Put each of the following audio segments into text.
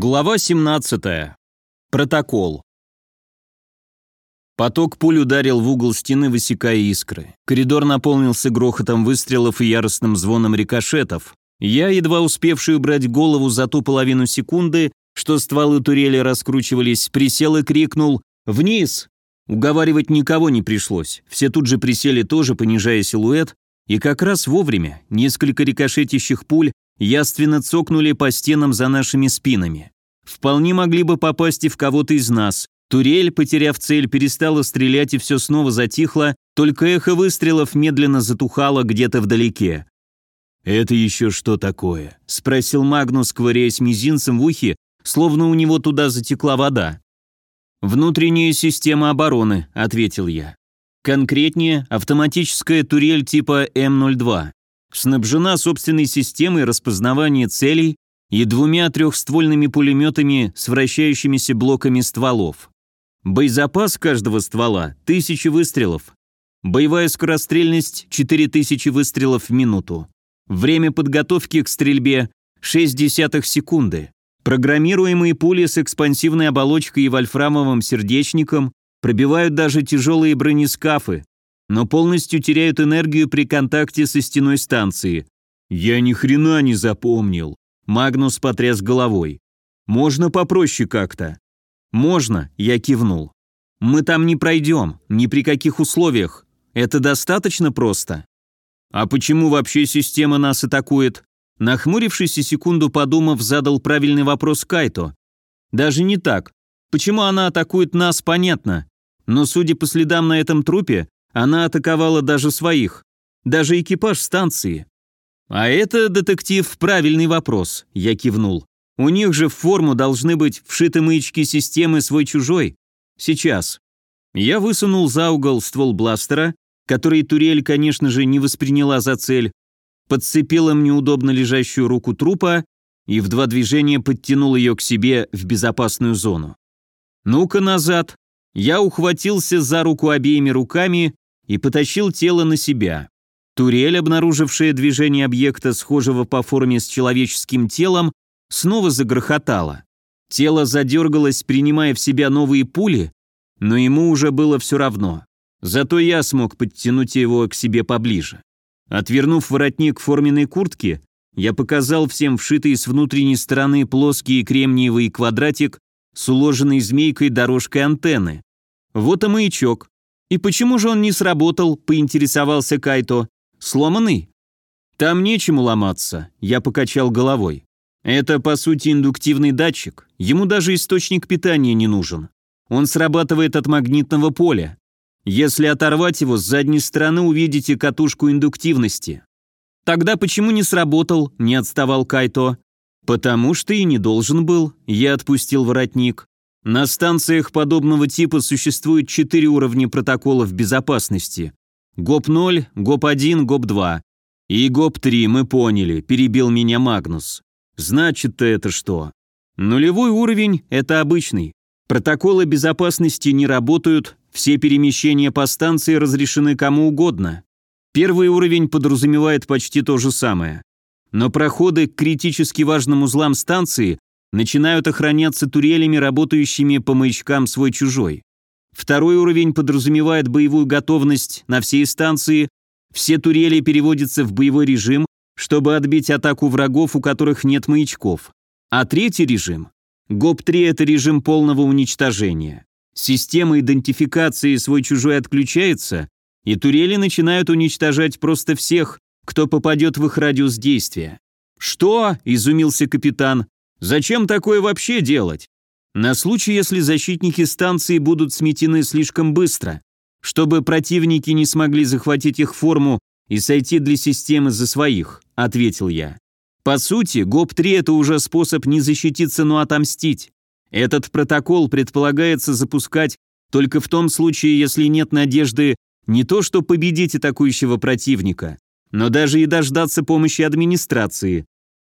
Глава 17. Протокол. Поток пуль ударил в угол стены, высекая искры. Коридор наполнился грохотом выстрелов и яростным звоном рикошетов. Я, едва успевший убрать голову за ту половину секунды, что стволы турели раскручивались, присел и крикнул «Вниз!». Уговаривать никого не пришлось. Все тут же присели тоже, понижая силуэт, и как раз вовремя несколько рикошетящих пуль яственно цокнули по стенам за нашими спинами. Вполне могли бы попасть и в кого-то из нас. Турель, потеряв цель, перестала стрелять и все снова затихло, только эхо выстрелов медленно затухало где-то вдалеке. «Это еще что такое?» – спросил Магнус, ковыряясь мизинцем в ухе, словно у него туда затекла вода. «Внутренняя система обороны», – ответил я. Конкретнее, автоматическая турель типа М-02 снабжена собственной системой распознавания целей и двумя трехствольными пулеметами с вращающимися блоками стволов. Боезапас каждого ствола – 1000 выстрелов. Боевая скорострельность – 4000 выстрелов в минуту. Время подготовки к стрельбе – 0,6 секунды. Программируемые пули с экспансивной оболочкой и вольфрамовым сердечником пробивают даже тяжелые бронескафы, но полностью теряют энергию при контакте со стеной станции. Я ни хрена не запомнил. Магнус потряс головой. Можно попроще как-то. Можно, я кивнул. Мы там не пройдем, ни при каких условиях. Это достаточно просто. А почему вообще система нас атакует? Нахмурившись и секунду подумав, задал правильный вопрос Кайто. Даже не так. Почему она атакует нас, понятно. Но судя по следам на этом трупе, она атаковала даже своих, даже экипаж станции. А это, детектив, правильный вопрос, я кивнул. У них же в форму должны быть вшиты маячки системы свой-чужой. Сейчас. Я высунул за угол ствол бластера, который турель, конечно же, не восприняла за цель, подцепил им неудобно лежащую руку трупа и в два движения подтянул ее к себе в безопасную зону. «Ну-ка назад!» Я ухватился за руку обеими руками и потащил тело на себя. Турель, обнаружившая движение объекта, схожего по форме с человеческим телом, снова загрохотала. Тело задергалось, принимая в себя новые пули, но ему уже было все равно. Зато я смог подтянуть его к себе поближе. Отвернув воротник форменной куртки, я показал всем вшитый с внутренней стороны плоский кремниевый квадратик с уложенной змейкой дорожкой антенны. Вот и маячок. И почему же он не сработал, поинтересовался Кайто. Сломанный? Там нечему ломаться, я покачал головой. Это, по сути, индуктивный датчик. Ему даже источник питания не нужен. Он срабатывает от магнитного поля. Если оторвать его, с задней стороны увидите катушку индуктивности. Тогда почему не сработал, не отставал Кайто? Потому что и не должен был, я отпустил воротник. На станциях подобного типа существует четыре уровня протоколов безопасности. ГОП-0, ГОП-1, ГОП-2. И ГОП-3, мы поняли, перебил меня Магнус. Значит-то это что? Нулевой уровень – это обычный. Протоколы безопасности не работают, все перемещения по станции разрешены кому угодно. Первый уровень подразумевает почти то же самое. Но проходы к критически важным узлам станции начинают охраняться турелями, работающими по маячкам свой-чужой. Второй уровень подразумевает боевую готовность на всей станции, все турели переводятся в боевой режим, чтобы отбить атаку врагов, у которых нет маячков. А третий режим ГОП-3 – это режим полного уничтожения. Система идентификации свой-чужой отключается, и турели начинают уничтожать просто всех, кто попадет в их радиус действия. «Что?» – изумился капитан. «Зачем такое вообще делать?» «На случай, если защитники станции будут сметены слишком быстро, чтобы противники не смогли захватить их форму и сойти для системы за своих», – ответил я. По сути, ГОП-3 это уже способ не защититься, но отомстить. Этот протокол предполагается запускать только в том случае, если нет надежды не то что победить атакующего противника, но даже и дождаться помощи администрации.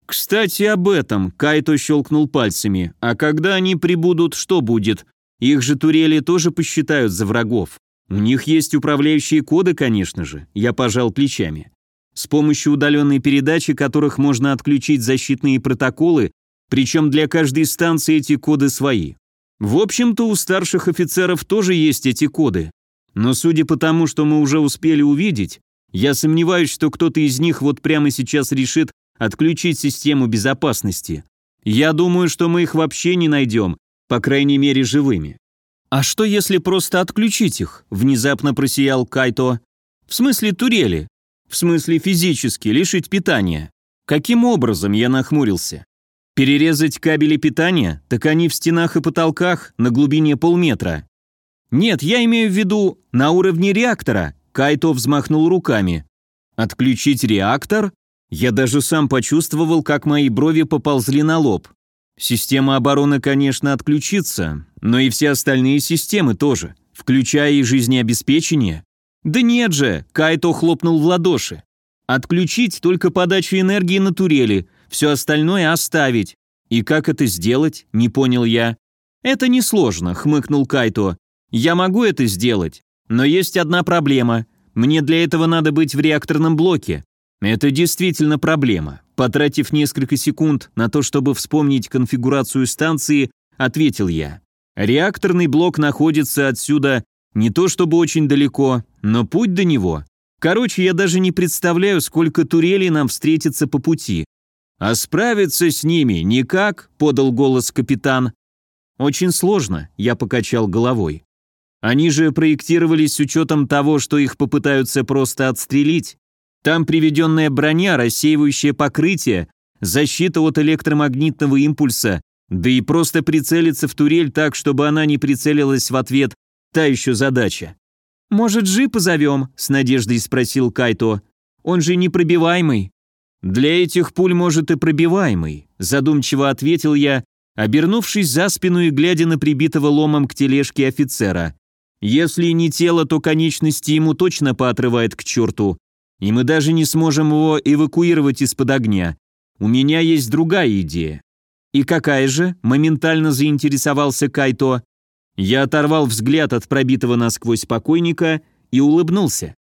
Кстати, об этом Кайто щелкнул пальцами. А когда они прибудут, что будет? Их же турели тоже посчитают за врагов. У них есть управляющие коды, конечно же. Я пожал плечами. С помощью удаленной передачи, которых можно отключить защитные протоколы, Причем для каждой станции эти коды свои. В общем-то, у старших офицеров тоже есть эти коды. Но судя по тому, что мы уже успели увидеть, я сомневаюсь, что кто-то из них вот прямо сейчас решит отключить систему безопасности. Я думаю, что мы их вообще не найдем, по крайней мере живыми. «А что, если просто отключить их?» – внезапно просиял Кайто. «В смысле турели? В смысле физически, лишить питания?» «Каким образом?» – я нахмурился. «Перерезать кабели питания? Так они в стенах и потолках на глубине полметра». «Нет, я имею в виду на уровне реактора», – Кайто взмахнул руками. «Отключить реактор?» Я даже сам почувствовал, как мои брови поползли на лоб. Система обороны, конечно, отключится, но и все остальные системы тоже, включая и жизнеобеспечение. Да нет же, Кайто хлопнул в ладоши. Отключить только подачу энергии на турели, все остальное оставить. И как это сделать, не понял я. Это несложно, хмыкнул Кайто. Я могу это сделать, но есть одна проблема. Мне для этого надо быть в реакторном блоке. Это действительно проблема. Потратив несколько секунд на то, чтобы вспомнить конфигурацию станции, ответил я. Реакторный блок находится отсюда не то чтобы очень далеко, но путь до него. Короче, я даже не представляю, сколько турелей нам встретится по пути. А справиться с ними никак, подал голос капитан. Очень сложно, я покачал головой. Они же проектировались с учетом того, что их попытаются просто отстрелить. Там приведенная броня, рассеивающее покрытие, защита от электромагнитного импульса, да и просто прицелиться в турель так, чтобы она не прицелилась в ответ, та еще задача. «Может, джип позовем?» – с надеждой спросил Кайто. «Он же непробиваемый». «Для этих пуль, может, и пробиваемый», – задумчиво ответил я, обернувшись за спину и глядя на прибитого ломом к тележке офицера. «Если не тело, то конечности ему точно поотрывает к черту, и мы даже не сможем его эвакуировать из-под огня. У меня есть другая идея». «И какая же?» – моментально заинтересовался Кайто. Я оторвал взгляд от пробитого насквозь покойника и улыбнулся.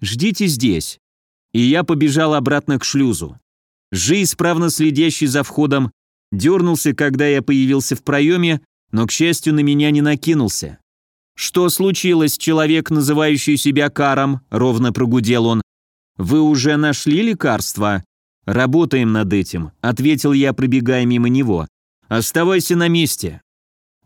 «Ждите здесь». И я побежал обратно к шлюзу. Жи, исправно следящий за входом, дернулся, когда я появился в проеме, но, к счастью, на меня не накинулся. «Что случилось, человек, называющий себя Каром?» – ровно прогудел он. «Вы уже нашли лекарство?» «Работаем над этим», — ответил я, пробегая мимо него. «Оставайся на месте».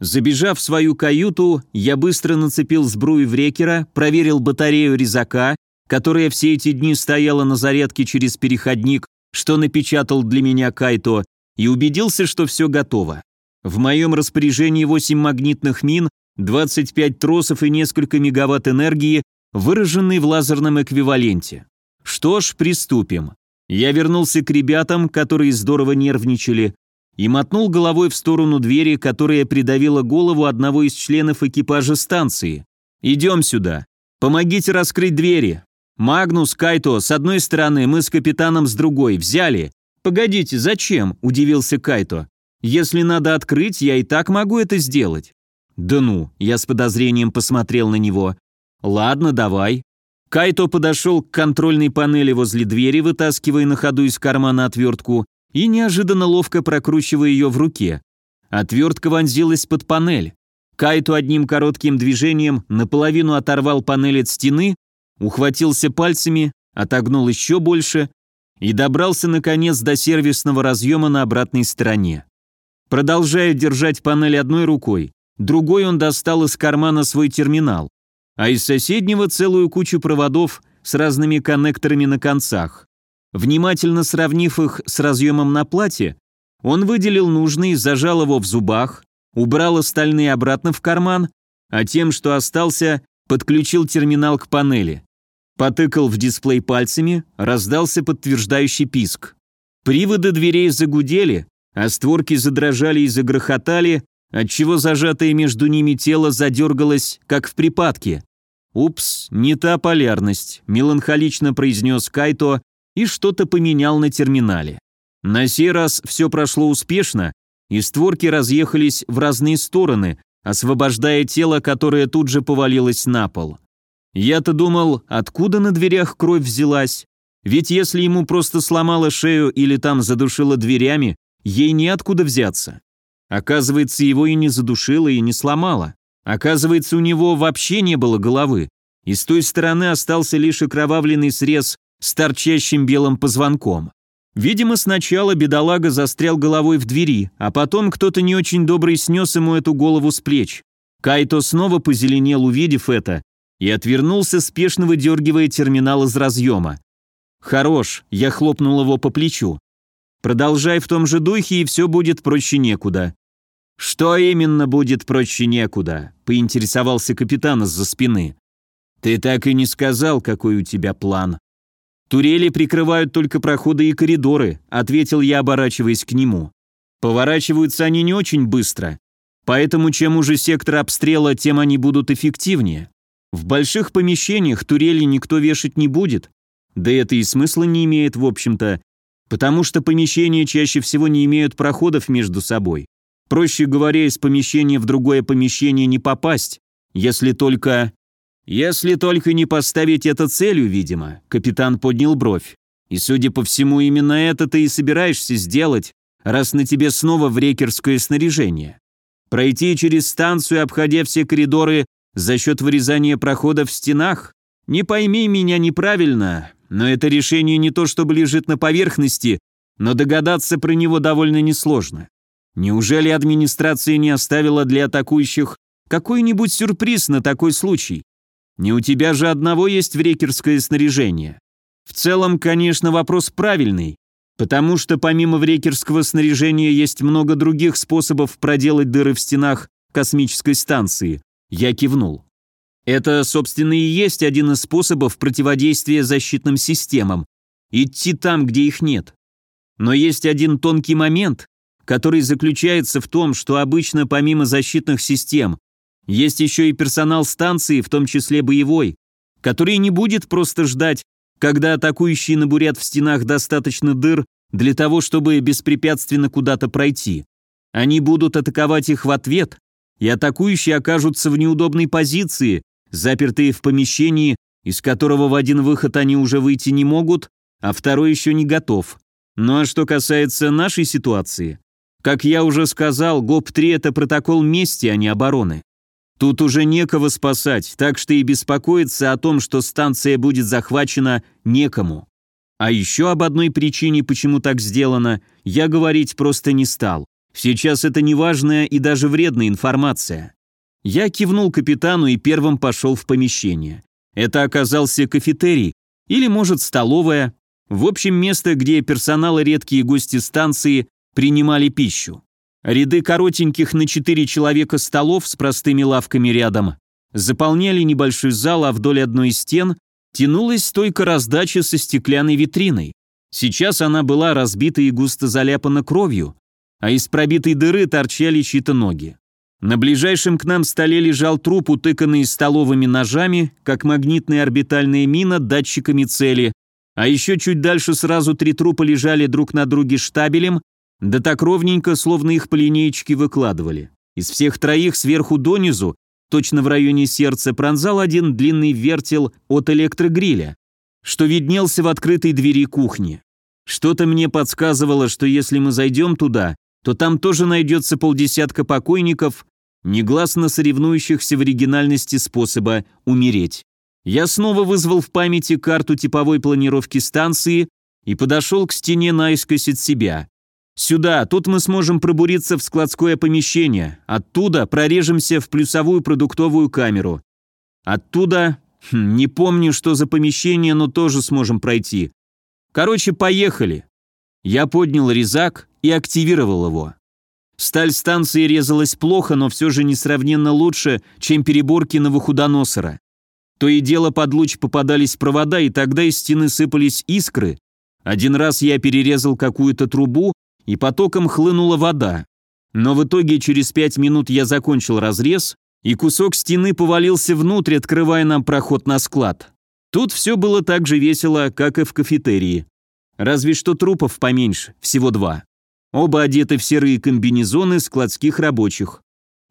Забежав в свою каюту, я быстро нацепил сбрую в рекера, проверил батарею резака, которая все эти дни стояла на зарядке через переходник, что напечатал для меня Кайто, и убедился, что все готово. В моем распоряжении 8 магнитных мин, 25 тросов и несколько мегаватт энергии, выраженной в лазерном эквиваленте. Что ж, приступим. Я вернулся к ребятам, которые здорово нервничали, и мотнул головой в сторону двери, которая придавила голову одного из членов экипажа станции. «Идем сюда. Помогите раскрыть двери. Магнус, Кайто, с одной стороны, мы с капитаном с другой. Взяли». «Погодите, зачем?» – удивился Кайто. «Если надо открыть, я и так могу это сделать». «Да ну», – я с подозрением посмотрел на него. «Ладно, давай». Кайто подошел к контрольной панели возле двери, вытаскивая на ходу из кармана отвертку и неожиданно ловко прокручивая ее в руке. Отвертка вонзилась под панель. Кайто одним коротким движением наполовину оторвал панель от стены, ухватился пальцами, отогнул еще больше и добрался наконец до сервисного разъема на обратной стороне. Продолжая держать панель одной рукой, другой он достал из кармана свой терминал а из соседнего целую кучу проводов с разными коннекторами на концах. Внимательно сравнив их с разъемом на плате, он выделил нужный, зажал его в зубах, убрал остальные обратно в карман, а тем, что остался, подключил терминал к панели. Потыкал в дисплей пальцами, раздался подтверждающий писк. Приводы дверей загудели, а створки задрожали и загрохотали, отчего зажатое между ними тело задергалось, как в припадке. «Упс, не та полярность», – меланхолично произнес Кайто и что-то поменял на терминале. На сей раз все прошло успешно, и створки разъехались в разные стороны, освобождая тело, которое тут же повалилось на пол. Я-то думал, откуда на дверях кровь взялась? Ведь если ему просто сломало шею или там задушило дверями, ей неоткуда взяться. Оказывается, его и не задушило, и не сломало. Оказывается, у него вообще не было головы, и с той стороны остался лишь окровавленный срез с торчащим белым позвонком. Видимо, сначала бедолага застрял головой в двери, а потом кто-то не очень добрый снес ему эту голову с плеч. Кайто снова позеленел, увидев это, и отвернулся, спешно выдергивая терминал из разъема. «Хорош», — я хлопнул его по плечу. «Продолжай в том же духе, и все будет проще некуда». «Что именно будет проще некуда?» — поинтересовался капитан из-за спины. «Ты так и не сказал, какой у тебя план». «Турели прикрывают только проходы и коридоры», — ответил я, оборачиваясь к нему. «Поворачиваются они не очень быстро, поэтому чем уже сектор обстрела, тем они будут эффективнее. В больших помещениях турели никто вешать не будет, да это и смысла не имеет, в общем-то, потому что помещения чаще всего не имеют проходов между собой. Проще говоря, из помещения в другое помещение не попасть, если только... Если только не поставить это целью, видимо, капитан поднял бровь. И, судя по всему, именно это ты и собираешься сделать, раз на тебе снова врекерское снаряжение. Пройти через станцию, обходя все коридоры за счет вырезания проходов в стенах? Не пойми меня неправильно, но это решение не то чтобы лежит на поверхности, но догадаться про него довольно несложно. Неужели администрация не оставила для атакующих какой-нибудь сюрприз на такой случай? Не у тебя же одного есть врекерское снаряжение. В целом, конечно, вопрос правильный, потому что помимо врекерского снаряжения есть много других способов проделать дыры в стенах космической станции. Я кивнул. Это, собственно, и есть один из способов противодействия защитным системам. Идти там, где их нет. Но есть один тонкий момент, который заключается в том, что обычно помимо защитных систем есть еще и персонал станции, в том числе боевой, который не будет просто ждать, когда атакующие набурят в стенах достаточно дыр для того, чтобы беспрепятственно куда-то пройти. Они будут атаковать их в ответ, и атакующие окажутся в неудобной позиции, запертые в помещении, из которого в один выход они уже выйти не могут, а второй еще не готов. Ну а что касается нашей ситуации, как я уже сказал, ГОП-3 это протокол мести, а не обороны. Тут уже некого спасать, так что и беспокоиться о том, что станция будет захвачена, некому. А еще об одной причине, почему так сделано, я говорить просто не стал. Сейчас это неважная и даже вредная информация. Я кивнул капитану и первым пошел в помещение. Это оказался кафетерий, или, может, столовая. В общем, место, где персонал и редкие гости станции принимали пищу. Ряды коротеньких на четыре человека столов с простыми лавками рядом заполняли небольшой зал, а вдоль одной из стен тянулась стойка раздачи со стеклянной витриной. Сейчас она была разбита и густо заляпана кровью, а из пробитой дыры торчали чьи-то ноги. На ближайшем к нам столе лежал труп, утыканный столовыми ножами, как магнитная орбитальная мина датчиками цели, а еще чуть дальше сразу три трупа лежали друг на друге штабелем да так ровненько, словно их по линеечке выкладывали. Из всех троих сверху донизу, точно в районе сердца, пронзал один длинный вертел от электрогриля, что виднелся в открытой двери кухни. Что-то мне подсказывало, что если мы зайдем туда, то там тоже найдется полдесятка покойников, негласно соревнующихся в оригинальности способа умереть. Я снова вызвал в памяти карту типовой планировки станции и подошел к стене наискось от себя. Сюда, тут мы сможем пробуриться в складское помещение. Оттуда прорежемся в плюсовую продуктовую камеру. Оттуда... Хм, не помню, что за помещение, но тоже сможем пройти. Короче, поехали. Я поднял резак и активировал его. Сталь станции резалась плохо, но все же несравненно лучше, чем переборки новохудоносора. То и дело под луч попадались провода, и тогда из стены сыпались искры. Один раз я перерезал какую-то трубу, и потоком хлынула вода. Но в итоге через пять минут я закончил разрез, и кусок стены повалился внутрь, открывая нам проход на склад. Тут все было так же весело, как и в кафетерии. Разве что трупов поменьше, всего два. Оба одеты в серые комбинезоны складских рабочих.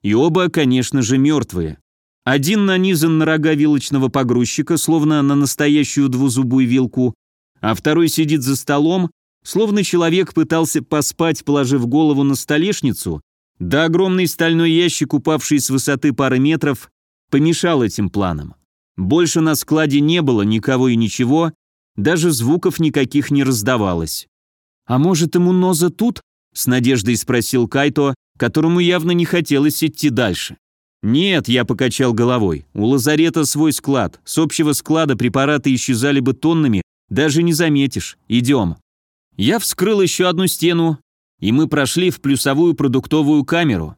И оба, конечно же, мертвые. Один нанизан на рога вилочного погрузчика, словно на настоящую двузубую вилку, а второй сидит за столом, словно человек пытался поспать, положив голову на столешницу, да огромный стальной ящик, упавший с высоты пары метров, помешал этим планам. Больше на складе не было никого и ничего, даже звуков никаких не раздавалось. «А может, ему Ноза тут?» — с надеждой спросил Кайто, которому явно не хотелось идти дальше. «Нет», — я покачал головой, — «у лазарета свой склад. С общего склада препараты исчезали бы тоннами, даже не заметишь. Идем». Я вскрыл еще одну стену, и мы прошли в плюсовую продуктовую камеру.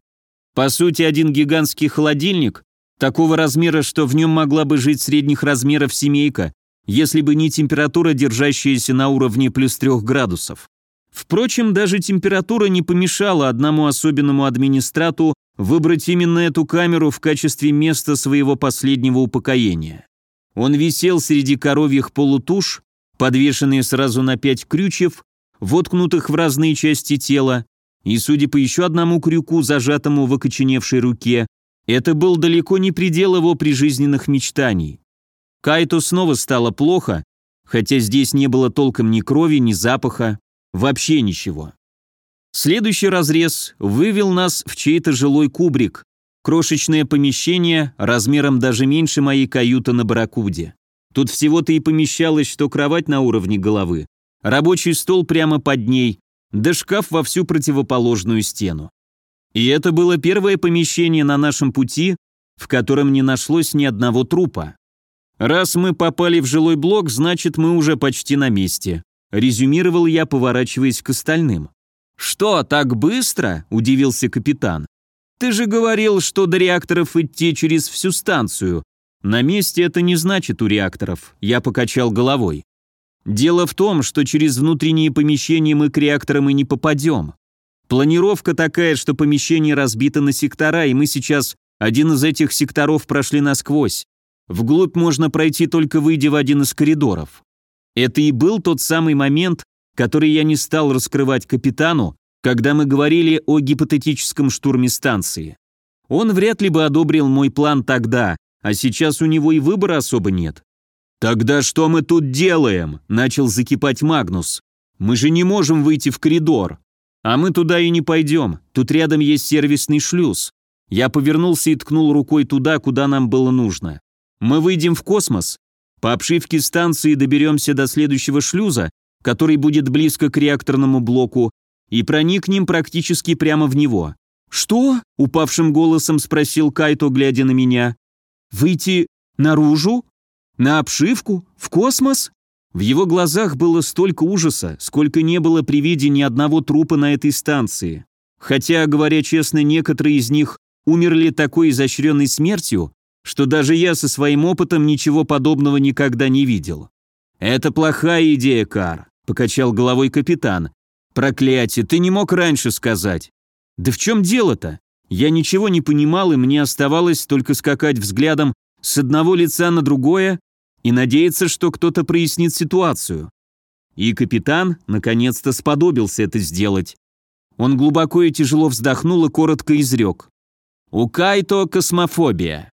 По сути, один гигантский холодильник, такого размера, что в нем могла бы жить средних размеров семейка, если бы не температура, держащаяся на уровне плюс трех градусов. Впрочем, даже температура не помешала одному особенному администрату выбрать именно эту камеру в качестве места своего последнего упокоения. Он висел среди коровьих полутуш, подвешенные сразу на пять крючев, воткнутых в разные части тела, и, судя по еще одному крюку, зажатому в окоченевшей руке, это был далеко не предел его прижизненных мечтаний. Кайту снова стало плохо, хотя здесь не было толком ни крови, ни запаха, вообще ничего. Следующий разрез вывел нас в чей-то жилой кубрик, крошечное помещение размером даже меньше моей каюты на Баракуде. Тут всего-то и помещалось, что кровать на уровне головы, рабочий стол прямо под ней, да шкаф во всю противоположную стену. И это было первое помещение на нашем пути, в котором не нашлось ни одного трупа. Раз мы попали в жилой блок, значит, мы уже почти на месте, резюмировал я, поворачиваясь к остальным. «Что, так быстро?» – удивился капитан. «Ты же говорил, что до реакторов идти через всю станцию. На месте это не значит у реакторов», – я покачал головой. «Дело в том, что через внутренние помещения мы к реакторам и не попадем. Планировка такая, что помещение разбито на сектора, и мы сейчас один из этих секторов прошли насквозь. Вглубь можно пройти только выйдя в один из коридоров. Это и был тот самый момент, который я не стал раскрывать капитану, когда мы говорили о гипотетическом штурме станции. Он вряд ли бы одобрил мой план тогда, а сейчас у него и выбора особо нет. «Тогда что мы тут делаем?» – начал закипать Магнус. «Мы же не можем выйти в коридор. А мы туда и не пойдем, тут рядом есть сервисный шлюз». Я повернулся и ткнул рукой туда, куда нам было нужно. «Мы выйдем в космос, по обшивке станции доберемся до следующего шлюза, который будет близко к реакторному блоку, и проникнем практически прямо в него. «Что?» – упавшим голосом спросил Кайто, глядя на меня. «Выйти наружу? На обшивку? В космос?» В его глазах было столько ужаса, сколько не было при виде ни одного трупа на этой станции. Хотя, говоря честно, некоторые из них умерли такой изощренной смертью, что даже я со своим опытом ничего подобного никогда не видел. «Это плохая идея, Кар», — покачал головой капитан. «Проклятие, ты не мог раньше сказать». «Да в чем дело-то? Я ничего не понимал, и мне оставалось только скакать взглядом с одного лица на другое и надеяться, что кто-то прояснит ситуацию». И капитан наконец-то сподобился это сделать. Он глубоко и тяжело вздохнул и коротко изрек. «У Кайто космофобия.